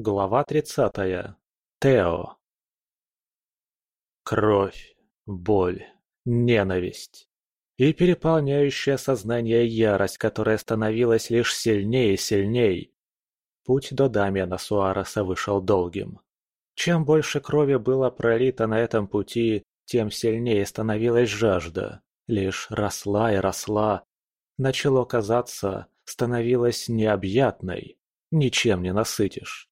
Глава тридцатая. Тео. Кровь, боль, ненависть и переполняющая сознание ярость, которая становилась лишь сильнее и сильней. Путь до Дамиана Суареса вышел долгим. Чем больше крови было пролито на этом пути, тем сильнее становилась жажда. Лишь росла и росла. Начало казаться, становилась необъятной. Ничем не насытишь.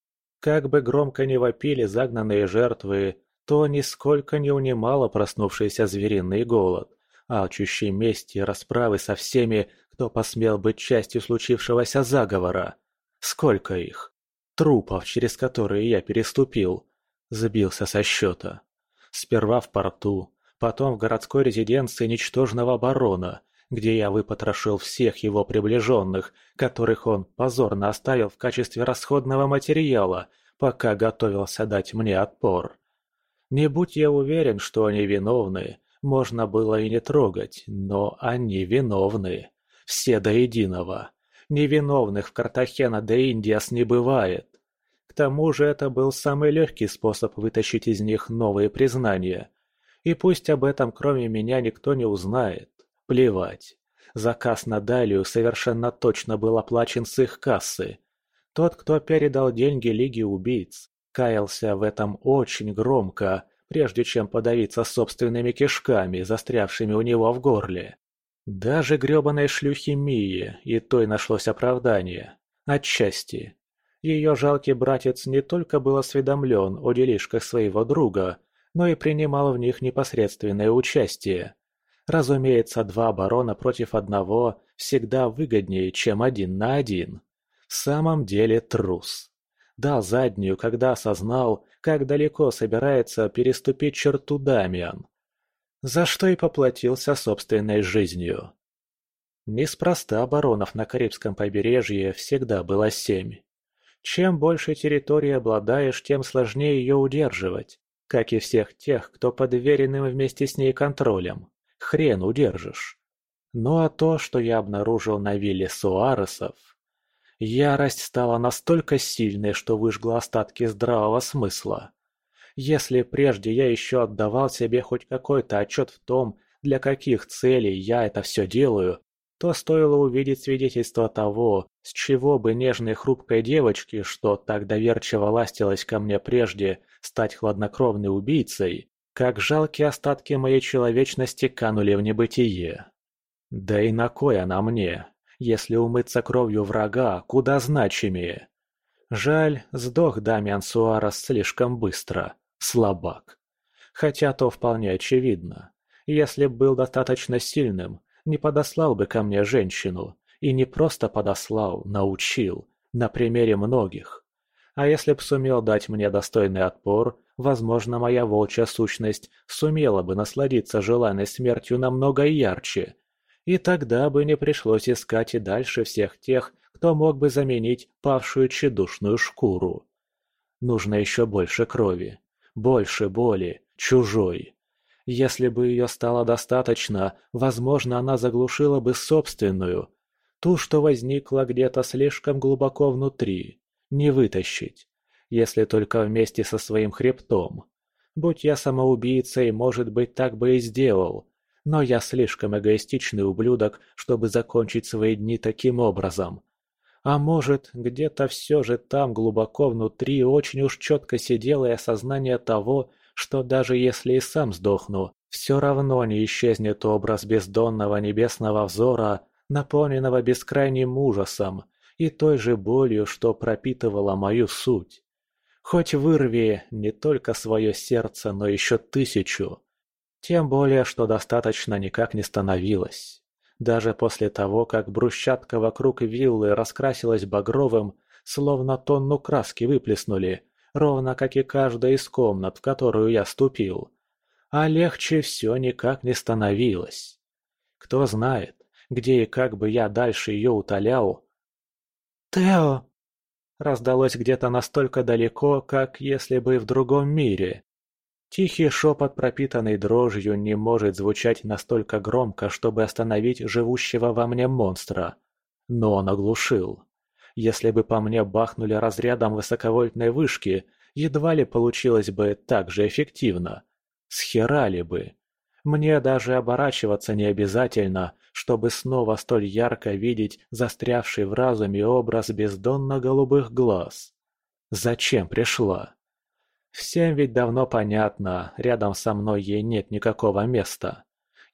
Как бы громко ни вопили загнанные жертвы, то нисколько не унимало проснувшийся звериный голод, алчущий мести и расправы со всеми, кто посмел быть частью случившегося заговора. Сколько их? Трупов, через которые я переступил. Забился со счета. Сперва в порту, потом в городской резиденции ничтожного барона, где я выпотрошил всех его приближенных, которых он позорно оставил в качестве расходного материала, пока готовился дать мне отпор. Не будь я уверен, что они виновны, можно было и не трогать, но они виновны. Все до единого. Невиновных в Картахена де Индиас не бывает. К тому же это был самый легкий способ вытащить из них новые признания. И пусть об этом кроме меня никто не узнает. Плевать. Заказ на Далию совершенно точно был оплачен с их кассы. Тот, кто передал деньги Лиге убийц, каялся в этом очень громко, прежде чем подавиться собственными кишками, застрявшими у него в горле. Даже грёбаной шлюхи Мии и той нашлось оправдание. Отчасти. Ее жалкий братец не только был осведомлен о делишках своего друга, но и принимал в них непосредственное участие. Разумеется, два барона против одного всегда выгоднее, чем один на один. В самом деле трус. Дал заднюю, когда осознал, как далеко собирается переступить черту Дамиан. За что и поплатился собственной жизнью. Неспроста баронов на Карибском побережье всегда было семь. Чем больше территории обладаешь, тем сложнее ее удерживать, как и всех тех, кто под веренным вместе с ней контролем хрен удержишь. Ну а то, что я обнаружил на вилле Суаресов... Ярость стала настолько сильной, что выжгла остатки здравого смысла. Если прежде я еще отдавал себе хоть какой-то отчет в том, для каких целей я это все делаю, то стоило увидеть свидетельство того, с чего бы нежной хрупкой девочке, что так доверчиво ластилась ко мне прежде, стать хладнокровной убийцей, как жалкие остатки моей человечности канули в небытие. Да и на кой она мне, если умыться кровью врага куда значимее? Жаль, сдох Дамиан Суарес слишком быстро, слабак. Хотя то вполне очевидно. Если был достаточно сильным, не подослал бы ко мне женщину, и не просто подослал, научил, на примере многих. А если б сумел дать мне достойный отпор, возможно, моя волчья сущность сумела бы насладиться желанной смертью намного ярче. И тогда бы не пришлось искать и дальше всех тех, кто мог бы заменить павшую тщедушную шкуру. Нужно еще больше крови, больше боли, чужой. Если бы ее стало достаточно, возможно, она заглушила бы собственную, ту, что возникла где-то слишком глубоко внутри не вытащить, если только вместе со своим хребтом. Будь я самоубийцей, может быть, так бы и сделал, но я слишком эгоистичный ублюдок, чтобы закончить свои дни таким образом. А может, где-то все же там глубоко внутри очень уж четко сидело и осознание того, что даже если и сам сдохну, все равно не исчезнет образ бездонного небесного взора, наполненного бескрайним ужасом, и той же болью, что пропитывала мою суть. Хоть вырви не только свое сердце, но еще тысячу. Тем более, что достаточно никак не становилось. Даже после того, как брусчатка вокруг виллы раскрасилась багровым, словно тонну краски выплеснули, ровно как и каждая из комнат, в которую я ступил. А легче все никак не становилось. Кто знает, где и как бы я дальше ее утолял, «Тео!» Раздалось где-то настолько далеко, как если бы в другом мире. Тихий шепот, пропитанный дрожью, не может звучать настолько громко, чтобы остановить живущего во мне монстра. Но он оглушил. Если бы по мне бахнули разрядом высоковольтной вышки, едва ли получилось бы так же эффективно. Схерали бы. Мне даже оборачиваться не обязательно, чтобы снова столь ярко видеть застрявший в разуме образ бездонно-голубых глаз. Зачем пришла? Всем ведь давно понятно, рядом со мной ей нет никакого места.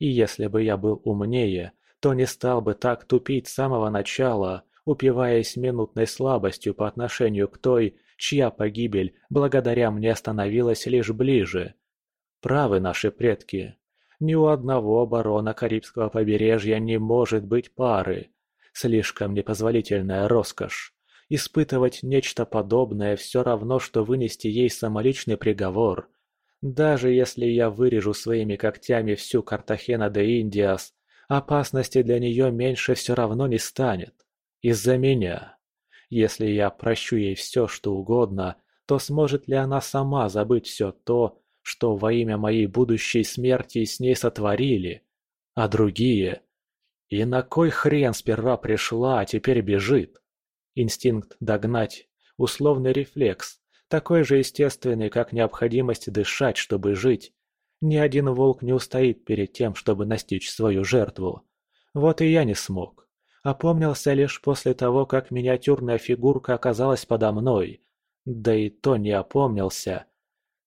И если бы я был умнее, то не стал бы так тупить с самого начала, упиваясь минутной слабостью по отношению к той, чья погибель благодаря мне становилась лишь ближе. Правы наши предки. Ни у одного барона Карибского побережья не может быть пары. Слишком непозволительная роскошь. Испытывать нечто подобное все равно, что вынести ей самоличный приговор. Даже если я вырежу своими когтями всю Картахена де Индиас, опасности для нее меньше все равно не станет. Из-за меня. Если я прощу ей все, что угодно, то сможет ли она сама забыть все то, что во имя моей будущей смерти с ней сотворили? А другие? И на кой хрен сперва пришла, а теперь бежит? Инстинкт догнать, условный рефлекс, такой же естественный, как необходимость дышать, чтобы жить. Ни один волк не устоит перед тем, чтобы настичь свою жертву. Вот и я не смог. Опомнился лишь после того, как миниатюрная фигурка оказалась подо мной. Да и то не опомнился.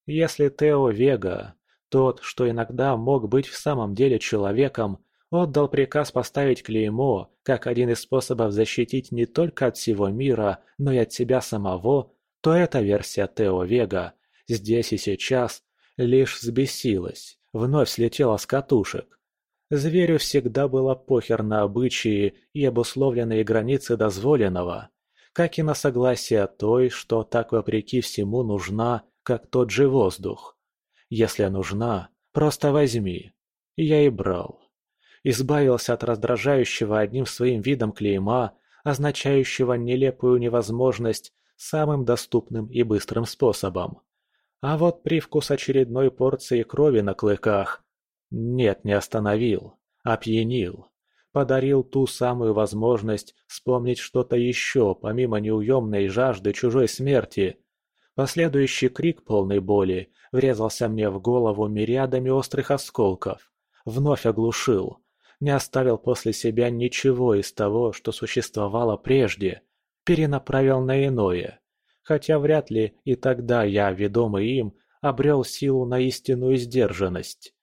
Если Тео Вега, тот, что иногда мог быть в самом деле человеком, отдал приказ поставить клеймо, как один из способов защитить не только от всего мира, но и от себя самого, то эта версия Тео Вега здесь и сейчас лишь взбесилась, вновь слетела с катушек. Зверю всегда было похер на обычаи и обусловленные границы дозволенного, как и на согласие той, что так вопреки всему нужна, как тот же воздух. Если нужна, просто возьми. Я и брал. Избавился от раздражающего одним своим видом клейма, означающего нелепую невозможность самым доступным и быстрым способом. А вот привкус очередной порции крови на клыках нет, не остановил. Опьянил. Подарил ту самую возможность вспомнить что-то еще, помимо неуемной жажды чужой смерти. Последующий крик полной боли врезался мне в голову мириадами острых осколков. Вновь оглушил. Не оставил после себя ничего из того, что существовало прежде. Перенаправил на иное. Хотя вряд ли и тогда я, ведомый им, обрел силу на истинную сдержанность.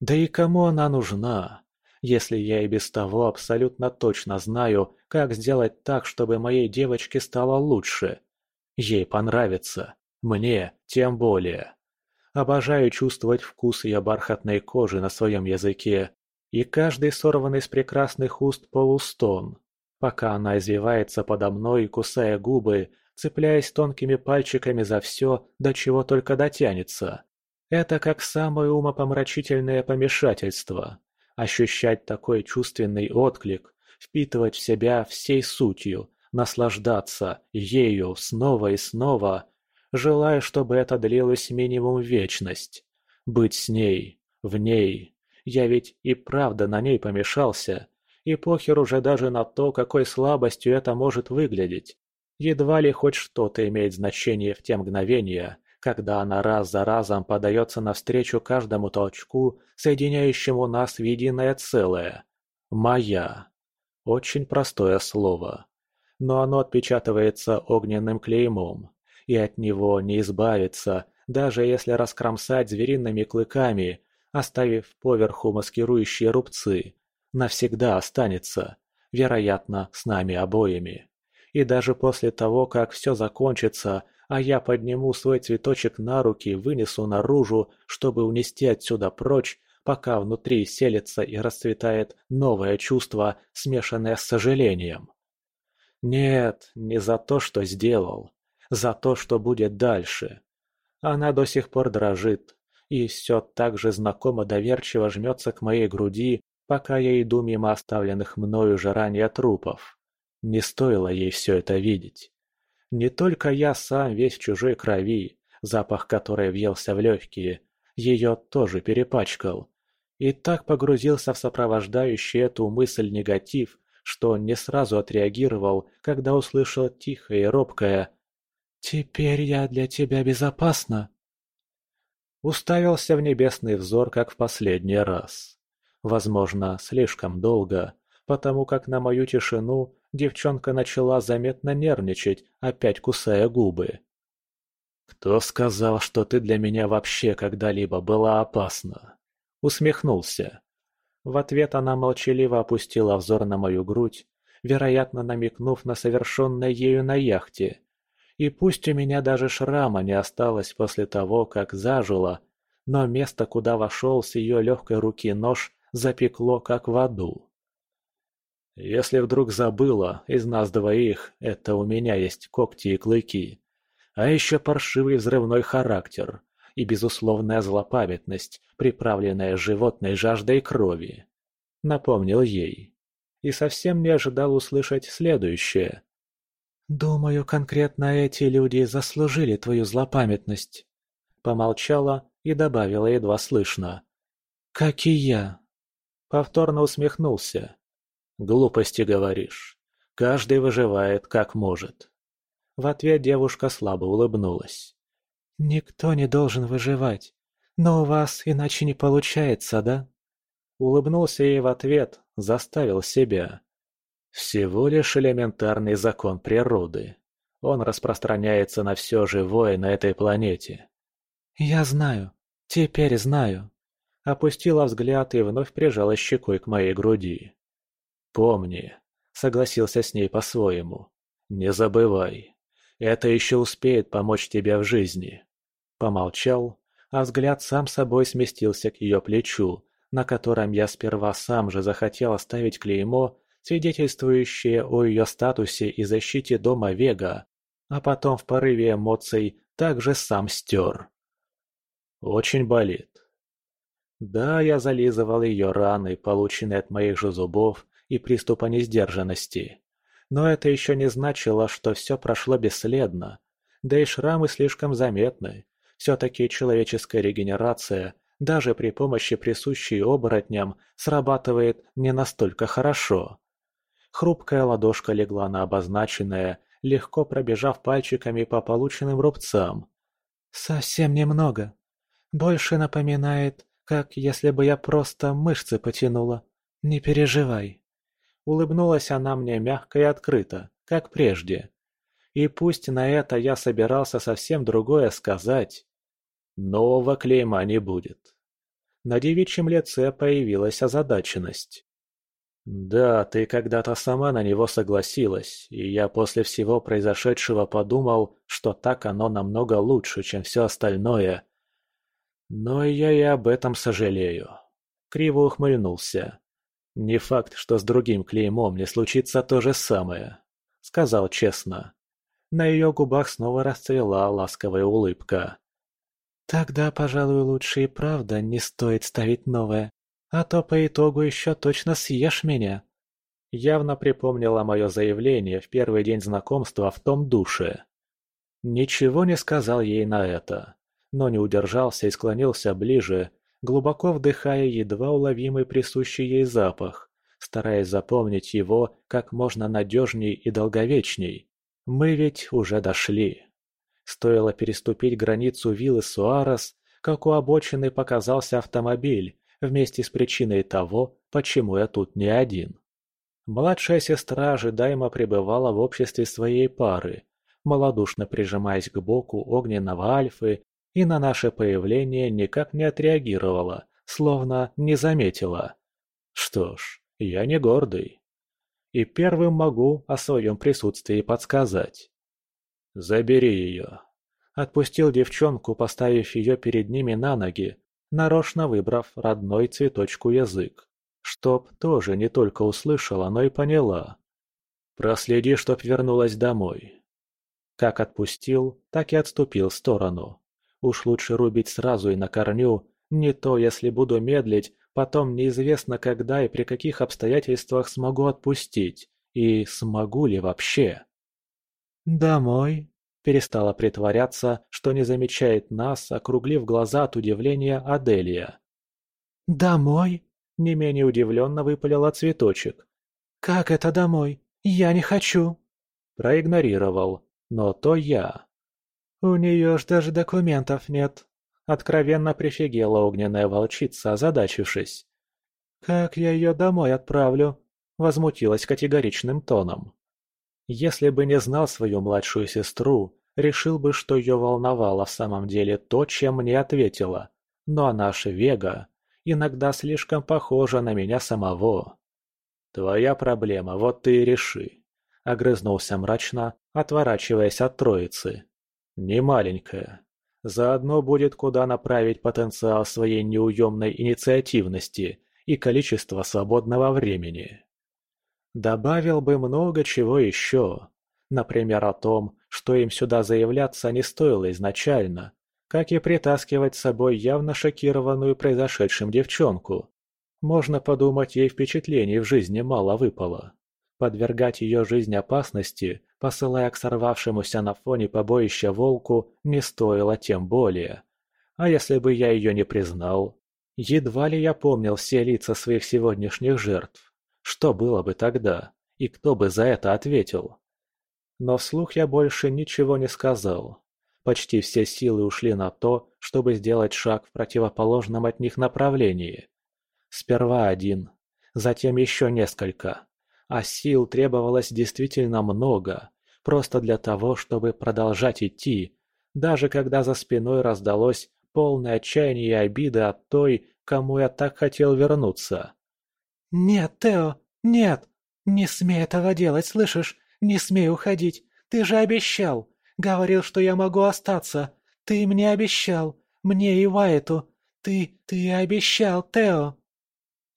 Да и кому она нужна, если я и без того абсолютно точно знаю, как сделать так, чтобы моей девочке стало лучше? Ей понравится, мне тем более. Обожаю чувствовать вкус ее бархатной кожи на своем языке и каждый сорванный с прекрасных уст полустон, пока она извивается подо мной, кусая губы, цепляясь тонкими пальчиками за все, до чего только дотянется. Это как самое умопомрачительное помешательство. Ощущать такой чувственный отклик, впитывать в себя всей сутью, наслаждаться ею снова и снова, желая, чтобы это длилось минимум вечность. Быть с ней, в ней. Я ведь и правда на ней помешался. И похер уже даже на то, какой слабостью это может выглядеть. Едва ли хоть что-то имеет значение в те мгновения, когда она раз за разом подается навстречу каждому толчку, соединяющему нас в единое целое. «Моя». Очень простое слово. Но оно отпечатывается огненным клеймом, и от него не избавиться, даже если раскромсать звериными клыками, оставив поверху маскирующие рубцы. Навсегда останется, вероятно, с нами обоими. И даже после того, как все закончится, а я подниму свой цветочек на руки и вынесу наружу, чтобы унести отсюда прочь, пока внутри селится и расцветает новое чувство, смешанное с сожалением. Нет, не за то, что сделал, за то, что будет дальше. Она до сих пор дрожит, и все так же знакомо доверчиво жмется к моей груди, пока я иду мимо оставленных мною же ранее трупов. Не стоило ей все это видеть. Не только я сам весь в чужой крови, запах которой въелся в легкие, ее тоже перепачкал. И так погрузился в сопровождающий эту мысль негатив, что не сразу отреагировал, когда услышал тихое и робкое «Теперь я для тебя безопасна». Уставился в небесный взор, как в последний раз. Возможно, слишком долго, потому как на мою тишину девчонка начала заметно нервничать, опять кусая губы. «Кто сказал, что ты для меня вообще когда-либо была опасна?» Усмехнулся. В ответ она молчаливо опустила взор на мою грудь, вероятно, намекнув на совершенное ею на яхте. И пусть у меня даже шрама не осталось после того, как зажило, но место, куда вошел с ее легкой руки нож, запекло, как в аду. Если вдруг забыла, из нас двоих, это у меня есть когти и клыки. А еще паршивый взрывной характер и безусловная злопамятность, приправленная животной жаждой крови. Напомнил ей. И совсем не ожидал услышать следующее. «Думаю, конкретно эти люди заслужили твою злопамятность». Помолчала и добавила едва слышно. «Как и я». Повторно усмехнулся. «Глупости говоришь. Каждый выживает как может». В ответ девушка слабо улыбнулась. «Никто не должен выживать. Но у вас иначе не получается, да?» Улыбнулся ей в ответ, заставил себя. Всего лишь элементарный закон природы. Он распространяется на все живое на этой планете. «Я знаю. Теперь знаю». Опустила взгляд и вновь прижала щекой к моей груди. «Помни», — согласился с ней по-своему. «Не забывай. Это еще успеет помочь тебе в жизни». Помолчал, а взгляд сам собой сместился к ее плечу, на котором я сперва сам же захотел оставить клеймо, свидетельствующее о ее статусе и защите дома Вега, а потом в порыве эмоций также сам стер. Очень болит. Да, я зализывал ее раны, полученные от моих же зубов, и приступа несдержанности. Но это еще не значило, что все прошло бесследно. Да и шрамы слишком заметны. Все-таки человеческая регенерация, даже при помощи присущей оборотням, срабатывает не настолько хорошо. Хрупкая ладошка легла на обозначенное, легко пробежав пальчиками по полученным рубцам. «Совсем немного. Больше напоминает, как если бы я просто мышцы потянула. Не переживай». Улыбнулась она мне мягко и открыто, как прежде. И пусть на это я собирался совсем другое сказать, нового клейма не будет. На девичьем лице появилась озадаченность. «Да, ты когда-то сама на него согласилась, и я после всего произошедшего подумал, что так оно намного лучше, чем все остальное. Но я и об этом сожалею». Криво ухмыльнулся. «Не факт, что с другим клеймом не случится то же самое», — сказал честно. На ее губах снова расцвела ласковая улыбка. «Тогда, пожалуй, лучше и правда не стоит ставить новое, а то по итогу еще точно съешь меня». Явно припомнила мое заявление в первый день знакомства в том душе. Ничего не сказал ей на это, но не удержался и склонился ближе, глубоко вдыхая едва уловимый присущий ей запах, стараясь запомнить его как можно надежней и долговечней. Мы ведь уже дошли. Стоило переступить границу виллы Суарес, как у обочины показался автомобиль, вместе с причиной того, почему я тут не один. Младшая сестра ожидаемо пребывала в обществе своей пары, малодушно прижимаясь к боку огненного альфы и на наше появление никак не отреагировала, словно не заметила. Что ж, я не гордый. И первым могу о своем присутствии подсказать. «Забери ее». Отпустил девчонку, поставив ее перед ними на ноги, нарочно выбрав родной цветочку язык. Чтоб тоже не только услышала, но и поняла. Проследи, чтоб вернулась домой. Как отпустил, так и отступил в сторону. Уж лучше рубить сразу и на корню, не то, если буду медлить, потом неизвестно когда и при каких обстоятельствах смогу отпустить, и смогу ли вообще. «Домой?» – перестала притворяться, что не замечает нас, округлив глаза от удивления Аделия. «Домой?» – не менее удивленно выпалила цветочек. «Как это домой? Я не хочу!» Проигнорировал, но то я. «У нее ж даже документов нет!» Откровенно прифигела огненная волчица, озадачившись. «Как я ее домой отправлю?» Возмутилась категоричным тоном. Если бы не знал свою младшую сестру, решил бы, что ее волновало в самом деле то, чем мне ответила. Но наша Вега иногда слишком похожа на меня самого. «Твоя проблема, вот ты и реши», — огрызнулся мрачно, отворачиваясь от троицы. «Не маленькая, Заодно будет куда направить потенциал своей неуемной инициативности и количество свободного времени. Добавил бы много чего еще. Например, о том, что им сюда заявляться не стоило изначально, как и притаскивать с собой явно шокированную произошедшим девчонку. Можно подумать, ей впечатлений в жизни мало выпало. Подвергать ее жизнь опасности, посылая к сорвавшемуся на фоне побоища волку, не стоило тем более. А если бы я ее не признал? Едва ли я помнил все лица своих сегодняшних жертв. Что было бы тогда? И кто бы за это ответил? Но вслух я больше ничего не сказал. Почти все силы ушли на то, чтобы сделать шаг в противоположном от них направлении. Сперва один, затем еще несколько а сил требовалось действительно много, просто для того, чтобы продолжать идти, даже когда за спиной раздалось полное отчаяние и обиды от той, кому я так хотел вернуться. «Нет, Тео, нет! Не смей этого делать, слышишь? Не смей уходить! Ты же обещал! Говорил, что я могу остаться! Ты мне обещал! Мне и Вайту! Ты, ты обещал, Тео!»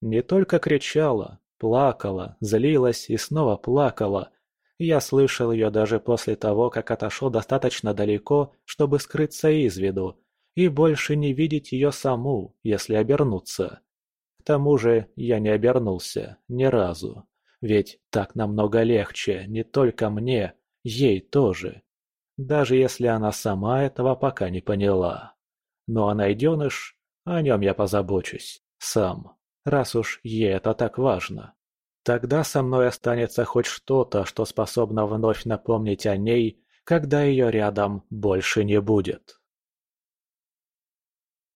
Не только кричала, Плакала, злилась и снова плакала. Я слышал ее даже после того, как отошел достаточно далеко, чтобы скрыться из виду, и больше не видеть ее саму, если обернуться. К тому же я не обернулся ни разу. Ведь так намного легче не только мне, ей тоже. Даже если она сама этого пока не поняла. Ну а найденыш, о нем я позабочусь, сам раз уж ей это так важно. Тогда со мной останется хоть что-то, что способно вновь напомнить о ней, когда ее рядом больше не будет.